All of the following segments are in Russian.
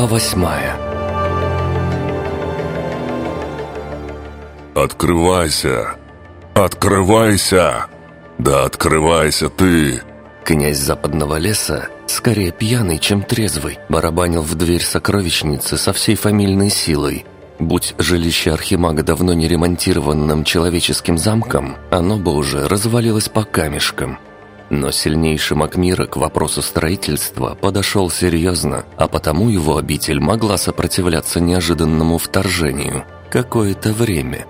Глава восьмая «Открывайся! Открывайся! Да открывайся ты!» Князь западного леса, скорее пьяный, чем трезвый, барабанил в дверь сокровищницы со всей фамильной силой. Будь жилище Архимага давно не ремонтированным человеческим замком, оно бы уже развалилось по камешкам. Но сильнейший маг мира к вопросу строительства подошел серьезно, а потому его обитель могла сопротивляться неожиданному вторжению. Какое-то время.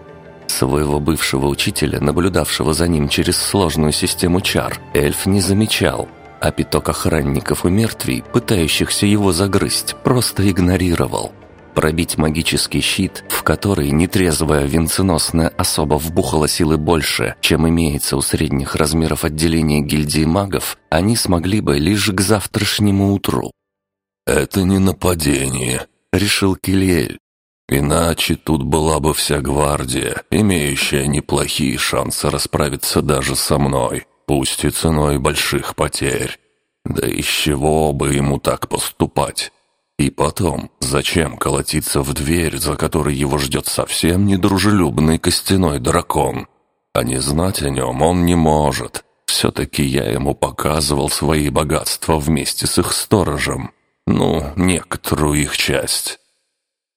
Своего бывшего учителя, наблюдавшего за ним через сложную систему чар, эльф не замечал, а пяток охранников и мертвей, пытающихся его загрызть, просто игнорировал. Пробить магический щит, в который нетрезвая венценосная особа вбухала силы больше, чем имеется у средних размеров отделения гильдии магов, они смогли бы лишь к завтрашнему утру. «Это не нападение», — решил Килиэль. «Иначе тут была бы вся гвардия, имеющая неплохие шансы расправиться даже со мной, пусть и ценой больших потерь. Да из чего бы ему так поступать?» И потом, зачем колотиться в дверь, за которой его ждет совсем недружелюбный костяной дракон? А не знать о нем он не может. Все-таки я ему показывал свои богатства вместе с их сторожем. Ну, некоторую их часть.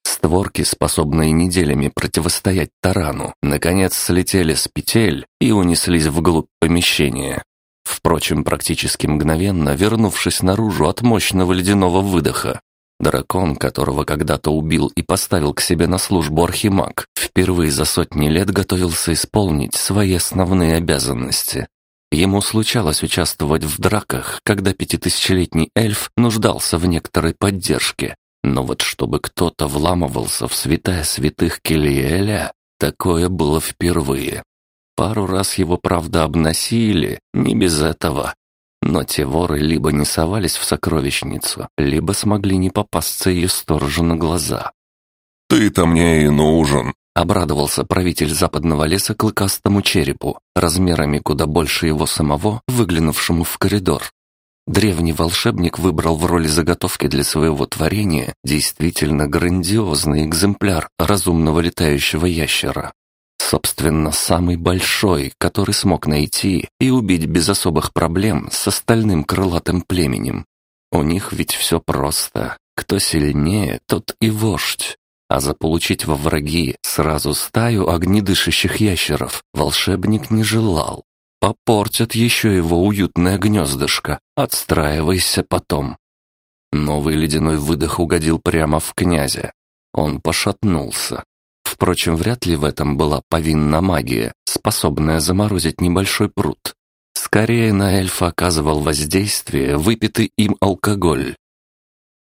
Створки, способные неделями противостоять тарану, наконец слетели с петель и унеслись вглубь помещения. Впрочем, практически мгновенно, вернувшись наружу от мощного ледяного выдоха, Дракон, которого когда-то убил и поставил к себе на службу Архимаг, впервые за сотни лет готовился исполнить свои основные обязанности. Ему случалось участвовать в драках, когда пятитысячелетний эльф нуждался в некоторой поддержке. Но вот чтобы кто-то вламывался в святая святых Келиэля, такое было впервые. Пару раз его, правда, обносили, не без этого, но те воры либо не совались в сокровищницу, либо смогли не попасться ее сторожу на глаза. «Ты-то мне и нужен!» — обрадовался правитель западного леса клыкастому черепу, размерами куда больше его самого, выглянувшему в коридор. Древний волшебник выбрал в роли заготовки для своего творения действительно грандиозный экземпляр разумного летающего ящера. Собственно, самый большой, который смог найти и убить без особых проблем с остальным крылатым племенем. У них ведь все просто. Кто сильнее, тот и вождь. А заполучить во враги сразу стаю огнедышащих ящеров волшебник не желал. Попортят еще его уютное гнездышко, отстраивайся потом. Новый ледяной выдох угодил прямо в князя. Он пошатнулся, Впрочем, вряд ли в этом была повинна магия, способная заморозить небольшой пруд. Скорее на эльфа оказывал воздействие выпитый им алкоголь.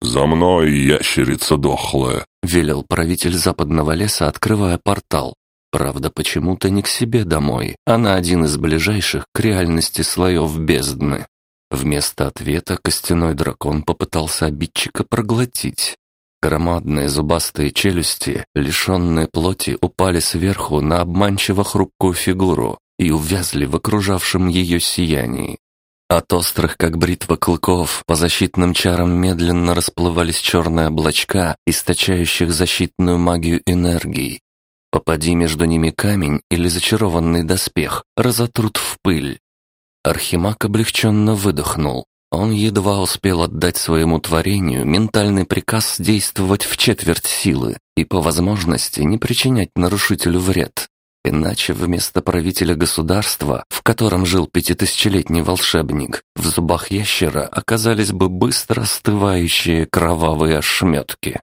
«За мной, ящерица дохлая!» — велел правитель западного леса, открывая портал. Правда, почему-то не к себе домой, а на один из ближайших к реальности слоев бездны. Вместо ответа костяной дракон попытался обидчика проглотить, Громадные зубастые челюсти, лишенные плоти, упали сверху на обманчиво хрупкую фигуру и увязли в окружавшем ее сиянии. От острых, как бритва клыков, по защитным чарам медленно расплывались черные облачка, источающих защитную магию энергии. Попади между ними камень или зачарованный доспех, разотрут в пыль. Архимаг облегченно выдохнул. Он едва успел отдать своему творению ментальный приказ действовать в четверть силы и по возможности не причинять нарушителю вред. Иначе вместо правителя государства, в котором жил пятитысячелетний волшебник, в зубах ящера оказались бы быстро остывающие кровавые ошметки.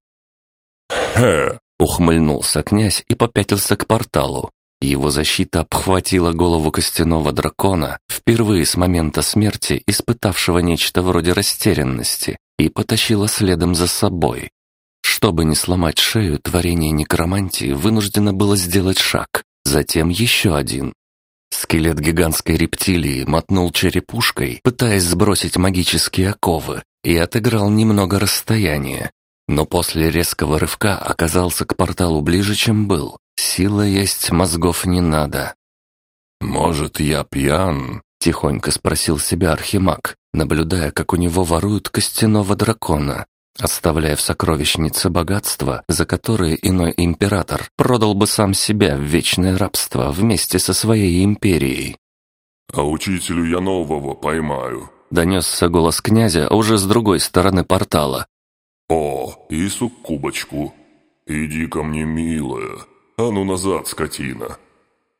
«Хе!» — ухмыльнулся князь и попятился к порталу, его защита обхватила голову костяного дракона, впервые с момента смерти испытавшего нечто вроде растерянности, и потащила следом за собой. Чтобы не сломать шею, творение некромантии вынуждено было сделать шаг, затем еще один. Скелет гигантской рептилии мотнул черепушкой, пытаясь сбросить магические оковы, и отыграл немного расстояния. Но после резкого рывка оказался к порталу ближе, чем был, Сила есть, мозгов не надо. «Может, я пьян?» — тихонько спросил себя Архимаг, наблюдая, как у него воруют костяного дракона. оставляя в сокровищнице богатства, за которые иной император продал бы сам себя в вечное рабство вместе со своей империей. «А учителю я нового поймаю», — донесся голос князя уже с другой стороны портала. «О, и суккубочку. Иди ко мне, милая. А ну назад, скотина».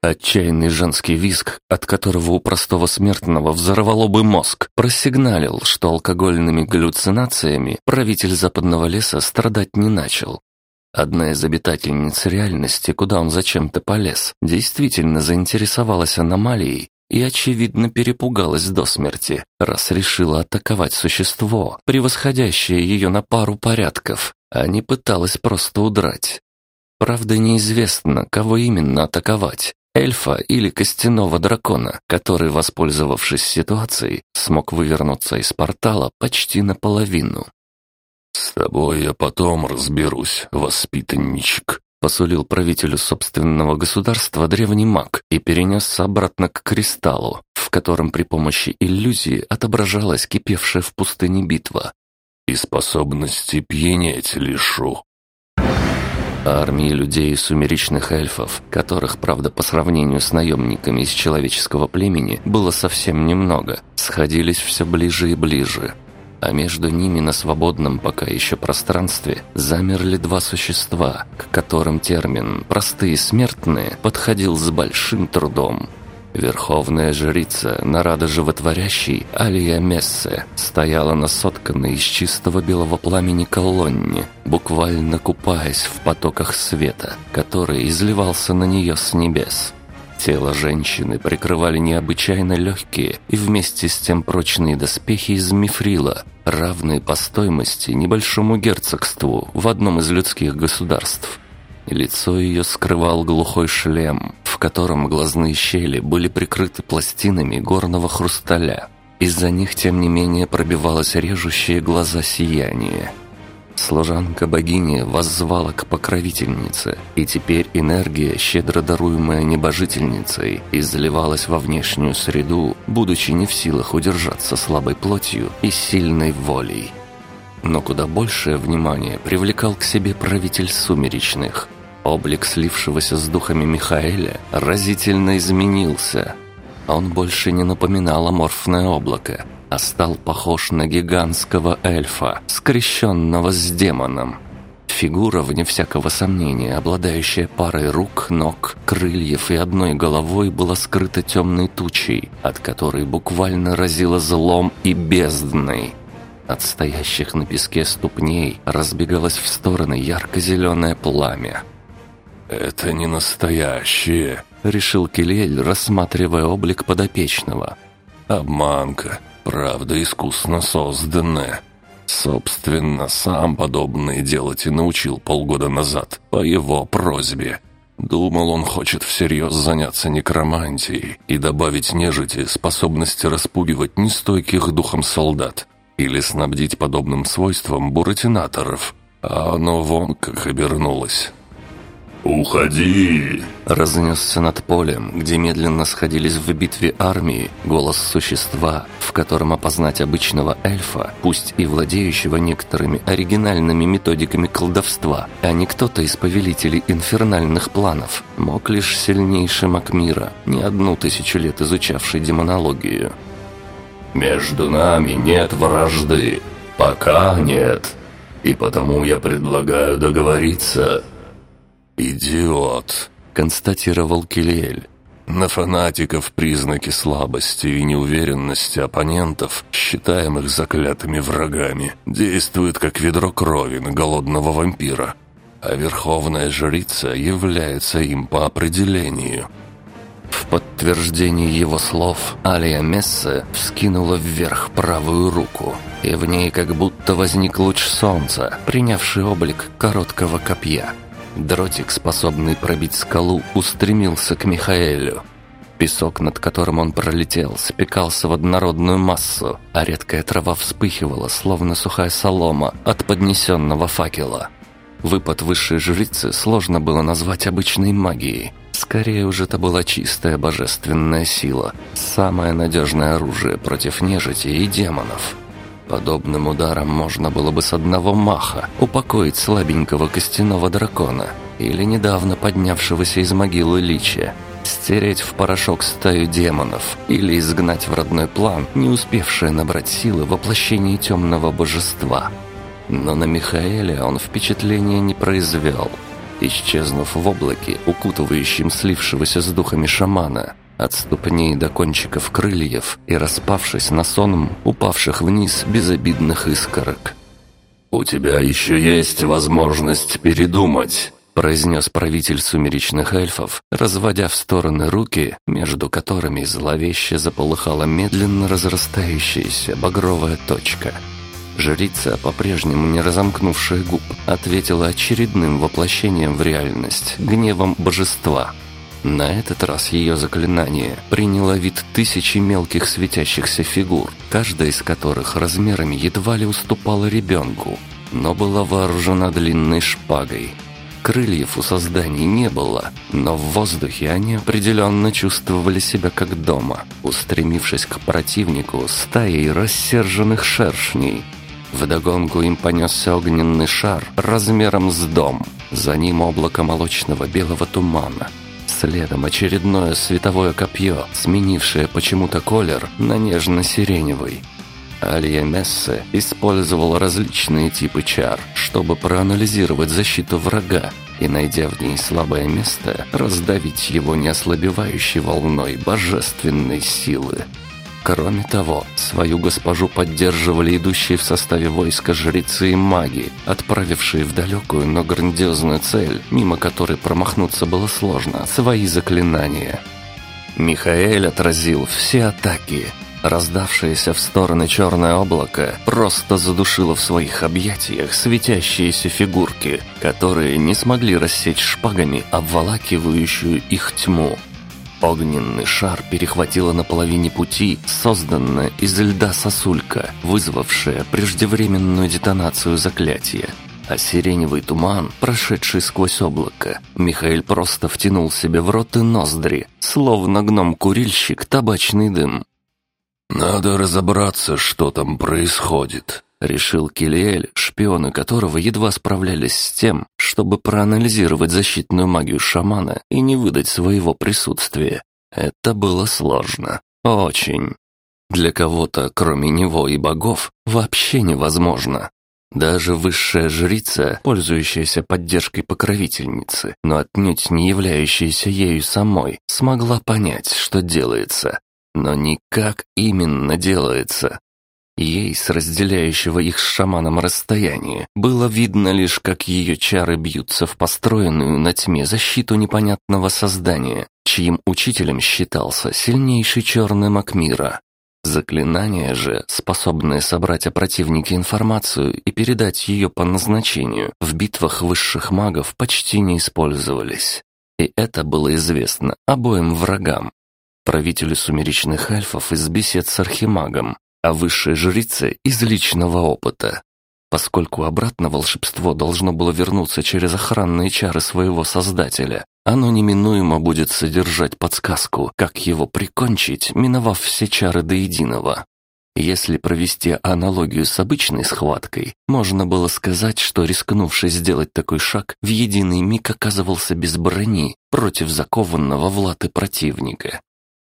Отчаянный женский визг, от которого у простого смертного взорвало бы мозг, просигналил, что алкогольными галлюцинациями правитель западного леса страдать не начал. Одна из обитательниц реальности, куда он зачем-то полез, действительно заинтересовалась аномалией и, очевидно, перепугалась до смерти, раз решила атаковать существо, превосходящее ее на пару порядков, а не пыталась просто удрать. Правда, неизвестно, кого именно атаковать, эльфа или костяного дракона, который, воспользовавшись ситуацией, смог вывернуться из портала почти наполовину. «С тобой я потом разберусь, воспитанничек», посулил правителю собственного государства древний маг и перенесся обратно к кристаллу, в котором при помощи иллюзии отображалась кипевшая в пустыне битва. «И способности пьянеть лишу». Армии людей и сумеречных эльфов, которых, правда, по сравнению с наемниками из человеческого племени было совсем немного, сходились все ближе и ближе. А между ними на свободном пока еще пространстве замерли два существа, к которым термин «простые смертные» подходил с большим трудом – Верховная жрица, нарада животворящей, Алия Мессе, стояла на сотканной из чистого белого пламени колонне, буквально купаясь в потоках света, который изливался на нее с небес. Тело женщины прикрывали необычайно легкие и вместе с тем прочные доспехи из мифрила, равные по стоимости небольшому герцогству в одном из людских государств – Лицо ее скрывал глухой шлем, в котором глазные щели были прикрыты пластинами горного хрусталя. Из-за них, тем не менее, пробивалось режущее глаза сияние. Служанка богини воззвала к покровительнице, и теперь энергия, щедро даруемая небожительницей, изливалась во внешнюю среду, будучи не в силах удержаться слабой плотью и сильной волей. Но куда большее внимание привлекал к себе правитель сумеречных, Облик слившегося с духами Михаэля разительно изменился. Он больше не напоминал аморфное облако, а стал похож на гигантского эльфа, скрещенного с демоном. Фигура, вне всякого сомнения, обладающая парой рук, ног, крыльев и одной головой, была скрыта темной тучей, от которой буквально разило злом и бездной. От стоящих на песке ступней разбегалось в стороны ярко-зеленое пламя. «Это не настоящее», — решил Келель, рассматривая облик подопечного. «Обманка, правда искусно созданная. Собственно, сам подобное делать и научил полгода назад, по его просьбе. Думал, он хочет всерьез заняться некромантией и добавить нежити способности распугивать нестойких духом солдат или снабдить подобным свойством буратинаторов. А оно вон как обернулось. «Уходи!» Разнесся над полем, где медленно сходились в битве армии, голос существа, в котором опознать обычного эльфа, пусть и владеющего некоторыми оригинальными методиками колдовства, а не кто-то из повелителей инфернальных планов, мог лишь сильнейший маг мира, не одну тысячу лет изучавший демонологию. «Между нами нет вражды. Пока нет. И потому я предлагаю договориться «Идиот», — констатировал Килиэль. На фанатиков признаки слабости и неуверенности оппонентов, считаемых заклятыми врагами, действует как ведро крови на голодного вампира, а верховная жрица является им по определению. В подтверждение его слов Алия Месса вскинула вверх правую руку, и в ней как будто возник луч солнца, принявший облик короткого копья — Дротик, способный пробить скалу, устремился к Михаэлю. Песок, над которым он пролетел, спекался в однородную массу, а редкая трава вспыхивала, словно сухая солома от поднесенного факела. Выпад высшей жрицы сложно было назвать обычной магией. Скорее уж это была чистая божественная сила, самое надежное оружие против нежити и демонов. Подобным ударом можно было бы с одного маха упокоить слабенького костяного дракона или недавно поднявшегося из могилы лича, стереть в порошок стаю демонов или изгнать в родной план, не успевшее набрать силы воплощение темного божества. Но на Михаэля он впечатления не произвел. Исчезнув в облаке, укутывающем слившегося с духами шамана, от ступней до кончиков крыльев и распавшись на сонм упавших вниз безобидных искорок. «У тебя еще есть возможность передумать», произнес правитель сумеречных эльфов, разводя в стороны руки, между которыми зловеще заполыхала медленно разрастающаяся багровая точка. Жрица, по-прежнему не разомкнувшая губ, ответила очередным воплощением в реальность, гневом божества. На этот раз ее заклинание приняло вид тысячи мелких светящихся фигур, каждая из которых размерами едва ли уступала ребенку, но была вооружена длинной шпагой – Крыльев у созданий не было, но в воздухе они определенно чувствовали себя как дома, устремившись к противнику стаей рассерженных шершней. Вдогонку им понесся огненный шар размером с дом, за ним облако молочного белого тумана. Следом очередное световое копье, сменившее почему-то колер на нежно-сиреневый. Алия Мессе использовал различные типы чар, чтобы проанализировать защиту врага и, найдя в ней слабое место, раздавить его неослабевающей волной божественной силы. Кроме того, свою госпожу поддерживали идущие в составе войска жрецы и маги, отправившие в далекую, но грандиозную цель, мимо которой промахнуться было сложно, свои заклинания. Михаэль отразил все атаки, Раздавшееся в стороны черное облако просто задушило в своих объятиях светящиеся фигурки, которые не смогли рассечь шпагами обволакивающую их тьму. Огненный шар перехватила на половине пути созданная из льда сосулька, вызвавшая преждевременную детонацию заклятия. А сиреневый туман, прошедший сквозь облако, Михаил просто втянул себе в рот и ноздри, словно гном-курильщик табачный дым. «Надо разобраться, что там происходит», — решил Килиэль, шпионы которого едва справлялись с тем, чтобы проанализировать защитную магию шамана и не выдать своего присутствия. Это было сложно. Очень. Для кого-то, кроме него и богов, вообще невозможно. Даже высшая жрица, пользующаяся поддержкой покровительницы, но отнюдь не являющаяся ею самой, смогла понять, что делается. Но никак именно делается. Ей с разделяющего их с шаманом расстояния было видно лишь, как ее чары бьются в построенную на тьме защиту непонятного создания, чьим учителем считался сильнейший черный маг мира. Заклинания же, способные собрать о противнике информацию и передать ее по назначению, в битвах высших магов почти не использовались. И это было известно обоим врагам, правителю сумеречных альфов из бесед с архимагом, а высшей жрице из личного опыта. Поскольку обратно волшебство должно было вернуться через охранные чары своего создателя, оно неминуемо будет содержать подсказку, как его прикончить, миновав все чары до единого. Если провести аналогию с обычной схваткой, можно было сказать, что рискнувший сделать такой шаг в единый миг оказывался без брони против закованного в латы противника.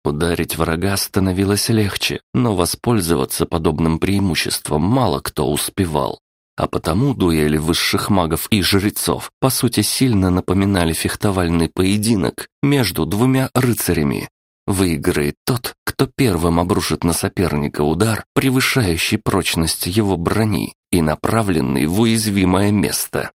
Ударить врага становилось легче, но воспользоваться подобным преимуществом мало кто успевал. А потому дуэли высших магов и жрецов по сути сильно напоминали фехтовальный поединок между двумя рыцарями. Выиграет тот, кто первым обрушит на соперника удар, превышающий прочность его брони и направленный в уязвимое место.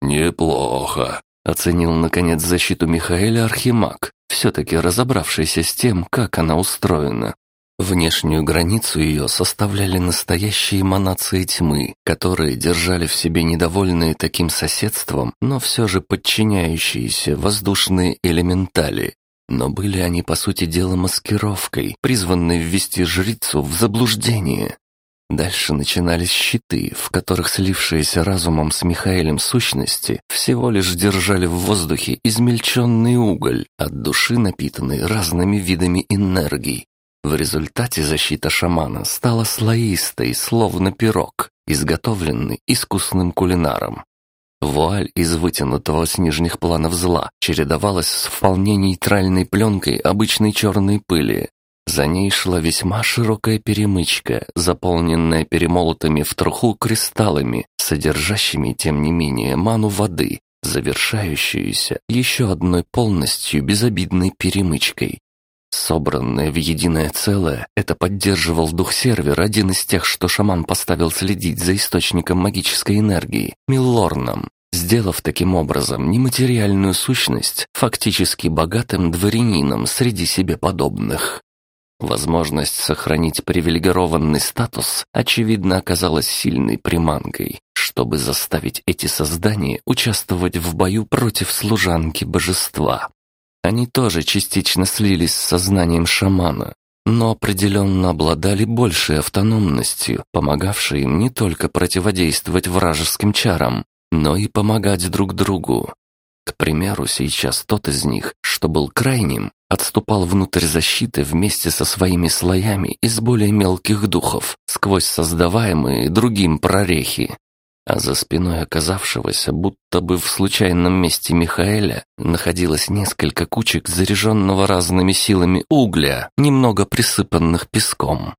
«Неплохо», — оценил наконец защиту Михаэля Архимаг, все-таки разобравшийся с тем, как она устроена. Внешнюю границу ее составляли настоящие эманации тьмы, которые держали в себе недовольные таким соседством, но все же подчиняющиеся воздушные элементали. Но были они, по сути дела, маскировкой, призванной ввести жрицу в заблуждение. Дальше начинались щиты, в которых слившиеся разумом с Михаилем сущности всего лишь держали в воздухе измельченный уголь, от души напитанный разными видами энергий. В результате защита шамана стала слоистой, словно пирог, изготовленный искусным кулинаром. Вуаль из вытянутого с нижних планов зла чередовалась с вполне нейтральной пленкой обычной черной пыли. За ней шла весьма широкая перемычка, заполненная перемолотыми в труху кристаллами, содержащими, тем не менее, ману воды, завершающуюся еще одной полностью безобидной перемычкой. Собранное в единое целое, это поддерживал дух сервер, один из тех, что шаман поставил следить за источником магической энергии, Миллорном, сделав таким образом нематериальную сущность фактически богатым дворянином среди себе подобных. Возможность сохранить привилегированный статус, очевидно, оказалась сильной приманкой, чтобы заставить эти создания участвовать в бою против служанки божества. Они тоже частично слились с сознанием шамана, но определенно обладали большей автономностью, помогавшей им не только противодействовать вражеским чарам, но и помогать друг другу. К примеру, сейчас тот из них, что был крайним, отступал внутрь защиты вместе со своими слоями из более мелких духов, сквозь создаваемые другим прорехи а за спиной оказавшегося, будто бы в случайном месте Михаэля, находилось несколько кучек заряженного разными силами угля, немного присыпанных песком.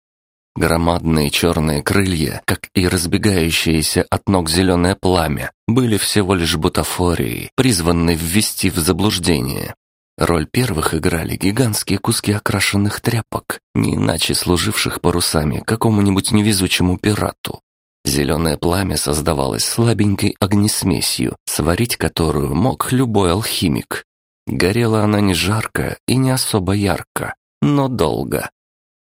Громадные черные крылья, как и разбегающееся от ног зеленое пламя, были всего лишь бутафорией, призванной ввести в заблуждение. Роль первых играли гигантские куски окрашенных тряпок, не иначе служивших парусами какому-нибудь невезучему пирату. Зеленое пламя создавалось слабенькой огнесмесью, сварить которую мог любой алхимик. Горела она не жарко и не особо ярко, но долго.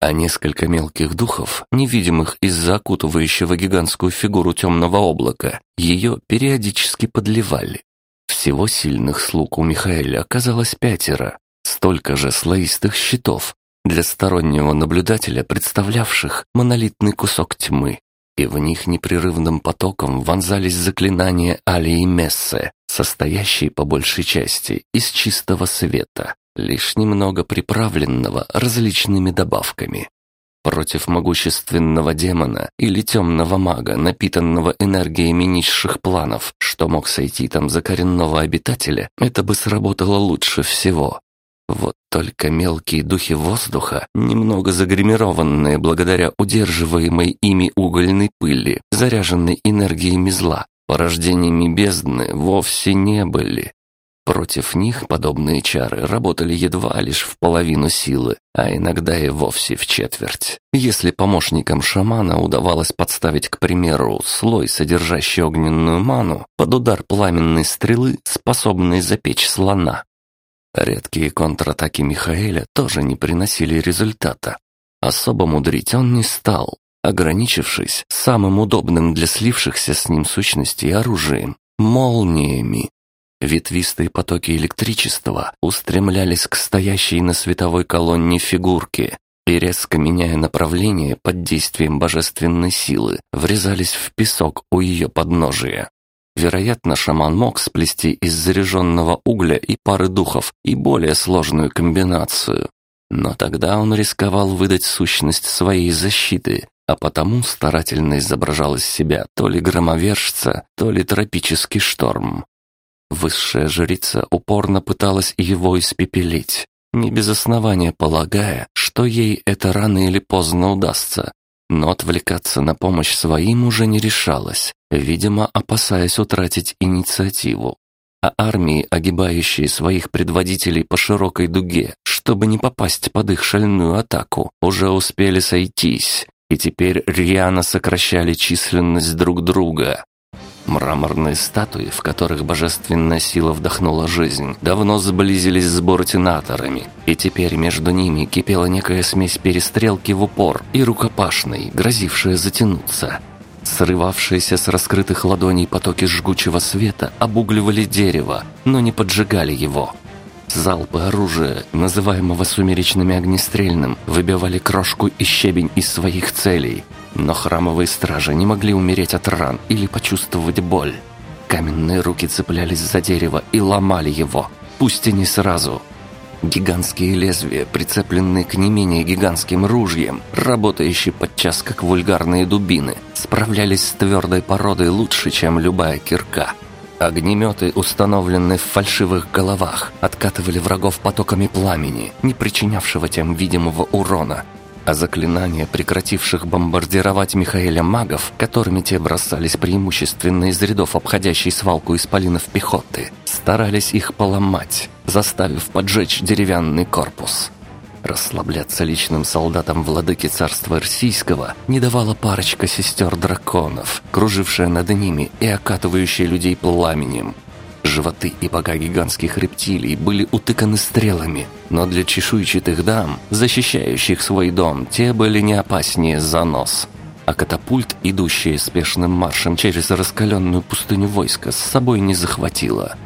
А несколько мелких духов, невидимых из-за окутывающего гигантскую фигуру темного облака, ее периодически подливали. Всего сильных слуг у Михаэля оказалось пятеро, столько же слоистых щитов, для стороннего наблюдателя представлявших монолитный кусок тьмы и в них непрерывным потоком вонзались заклинания Али и Мессе, состоящие по большей части из чистого света, лишь немного приправленного различными добавками. Против могущественного демона или темного мага, напитанного энергиями низших планов, что мог сойти там за коренного обитателя, это бы сработало лучше всего. Вот только мелкие духи воздуха, немного загримированные благодаря удерживаемой ими угольной пыли, заряженной энергиями зла, порождениями бездны вовсе не были. Против них подобные чары работали едва лишь в половину силы, а иногда и вовсе в четверть. Если помощникам шамана удавалось подставить, к примеру, слой, содержащий огненную ману, под удар пламенной стрелы, способной запечь слона, Редкие контратаки Михаэля тоже не приносили результата. Особо мудрить он не стал, ограничившись самым удобным для слившихся с ним сущностей оружием — молниями. Ветвистые потоки электричества устремлялись к стоящей на световой колонне фигурке и, резко меняя направление под действием божественной силы, врезались в песок у ее подножия. Вероятно, шаман мог сплести из заряженного угля и пары духов и более сложную комбинацию. Но тогда он рисковал выдать сущность своей защиты, а потому старательно изображал из себя то ли громовержца, то ли тропический шторм. Высшая жрица упорно пыталась его испепелить, не без основания полагая, что ей это рано или поздно удастся, но отвлекаться на помощь своим уже не решалась, видимо, опасаясь утратить инициативу. А армии, огибающие своих предводителей по широкой дуге, чтобы не попасть под их шальную атаку, уже успели сойтись, и теперь рьяно сокращали численность друг друга. Мраморные статуи, в которых божественная сила вдохнула жизнь, давно сблизились с бортинаторами, и теперь между ними кипела некая смесь перестрелки в упор и рукопашной, грозившая затянуться. Срывавшиеся с раскрытых ладоней потоки жгучего света обугливали дерево, но не поджигали его. Залпы оружия, называемого сумеречным огнестрельным, выбивали крошку и щебень из своих целей – но храмовые стражи не могли умереть от ран или почувствовать боль. Каменные руки цеплялись за дерево и ломали его, пусть и не сразу. Гигантские лезвия, прицепленные к не менее гигантским ружьям, работающие подчас как вульгарные дубины, справлялись с твердой породой лучше, чем любая кирка. Огнеметы, установленные в фальшивых головах, откатывали врагов потоками пламени, не причинявшего тем видимого урона, а заклинания, прекративших бомбардировать Михаэля магов, которыми те бросались преимущественно из рядов обходящей свалку исполинов пехоты, старались их поломать, заставив поджечь деревянный корпус. Расслабляться личным солдатам владыки царства Российского не давала парочка сестер-драконов, кружившая над ними и окатывающая людей пламенем – Животы и бока гигантских рептилий были утыканы стрелами, но для чешуйчатых дам, защищающих свой дом, те были не опаснее за нос. А катапульт, идущая спешным маршем через раскаленную пустыню войска, с собой не захватила.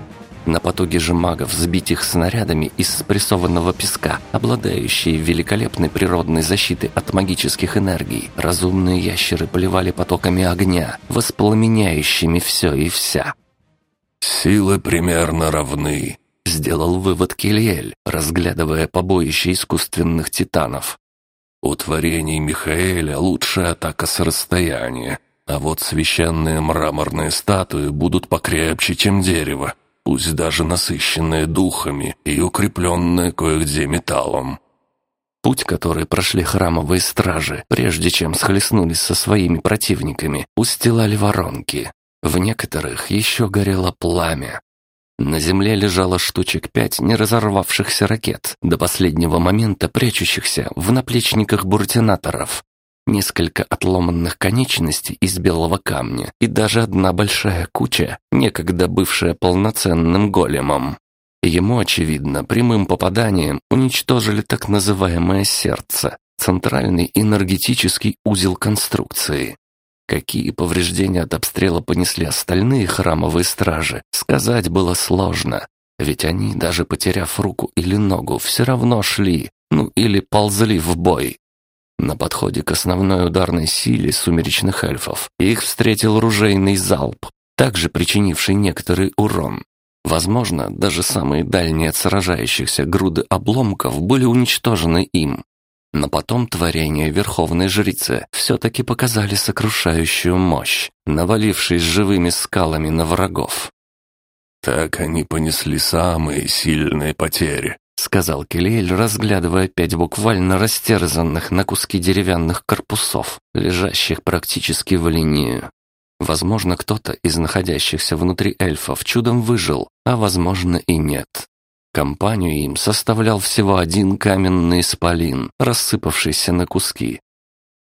На потоке же магов сбить их снарядами из спрессованного песка, обладающие великолепной природной защитой от магических энергий, разумные ящеры поливали потоками огня, воспламеняющими все и вся. «Силы примерно равны», — сделал вывод Кильель, разглядывая побоище искусственных титанов. «У творений Михаэля лучшая атака с расстояния, а вот священные мраморные статуи будут покрепче, чем дерево, пусть даже насыщенные духами и укрепленные кое-где металлом». Путь, который прошли храмовые стражи, прежде чем схлестнулись со своими противниками, устилали воронки, в некоторых еще горело пламя. На земле лежало штучек пять неразорвавшихся ракет, до последнего момента прячущихся в наплечниках буртинаторов. Несколько отломанных конечностей из белого камня и даже одна большая куча, некогда бывшая полноценным големом. Ему, очевидно, прямым попаданием уничтожили так называемое сердце, центральный энергетический узел конструкции. Какие повреждения от обстрела понесли остальные храмовые стражи, сказать было сложно. Ведь они, даже потеряв руку или ногу, все равно шли, ну или ползли в бой. На подходе к основной ударной силе сумеречных эльфов их встретил ружейный залп, также причинивший некоторый урон. Возможно, даже самые дальние от сражающихся груды обломков были уничтожены им. Но потом творения Верховной Жрицы все-таки показали сокрушающую мощь, навалившись живыми скалами на врагов. «Так они понесли самые сильные потери», — сказал Келиэль, разглядывая пять буквально растерзанных на куски деревянных корпусов, лежащих практически в линию. Возможно, кто-то из находящихся внутри эльфов чудом выжил, а возможно и нет. Компанию им составлял всего один каменный исполин, рассыпавшийся на куски.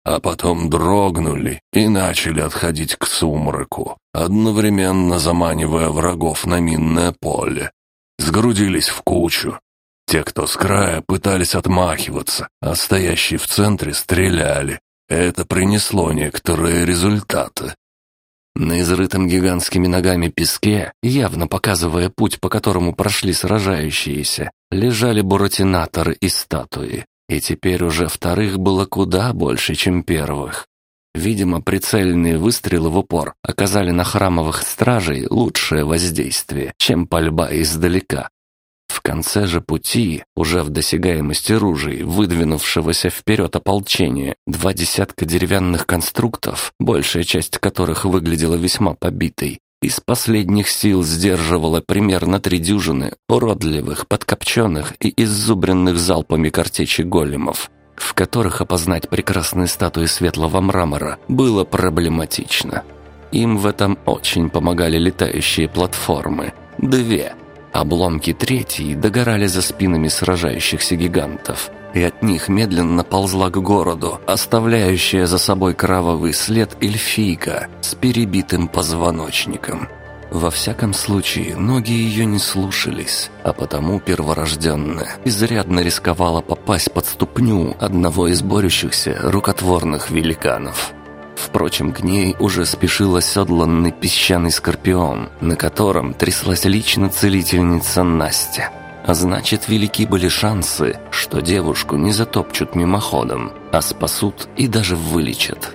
А потом дрогнули и начали отходить к сумраку, одновременно заманивая врагов на минное поле. Сгрудились в кучу. Те, кто с края, пытались отмахиваться, а стоящие в центре стреляли. Это принесло некоторые результаты. На изрытом гигантскими ногами песке, явно показывая путь, по которому прошли сражающиеся, лежали буратинаторы и статуи. И теперь уже вторых было куда больше, чем первых. Видимо, прицельные выстрелы в упор оказали на храмовых стражей лучшее воздействие, чем пальба издалека. В конце же пути, уже в досягаемости ружей, выдвинувшегося вперед ополчения, два десятка деревянных конструктов, большая часть которых выглядела весьма побитой, из последних сил сдерживала примерно три дюжины уродливых, подкопченных и иззубренных залпами картечи големов, в которых опознать прекрасные статуи светлого мрамора было проблематично. Им в этом очень помогали летающие платформы. Две – Обломки третьей догорали за спинами сражающихся гигантов, и от них медленно ползла к городу, оставляющая за собой кровавый след эльфийка с перебитым позвоночником. Во всяком случае, ноги ее не слушались, а потому перворожденная изрядно рисковала попасть под ступню одного из борющихся рукотворных великанов. Впрочем, к ней уже спешил оседланный песчаный скорпион, на котором тряслась лично целительница Настя. А значит, велики были шансы, что девушку не затопчут мимоходом, а спасут и даже вылечат.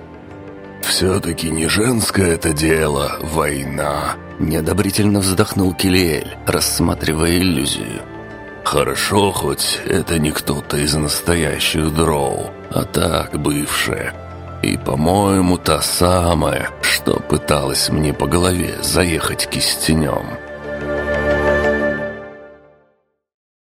«Все-таки не женское это дело, война!» Неодобрительно вздохнул Килиэль, рассматривая иллюзию. Хорошо, хоть это не кто-то из настоящих дроу, а так бывшая. И, по-моему, та самая, что пыталась мне по голове заехать кистенем.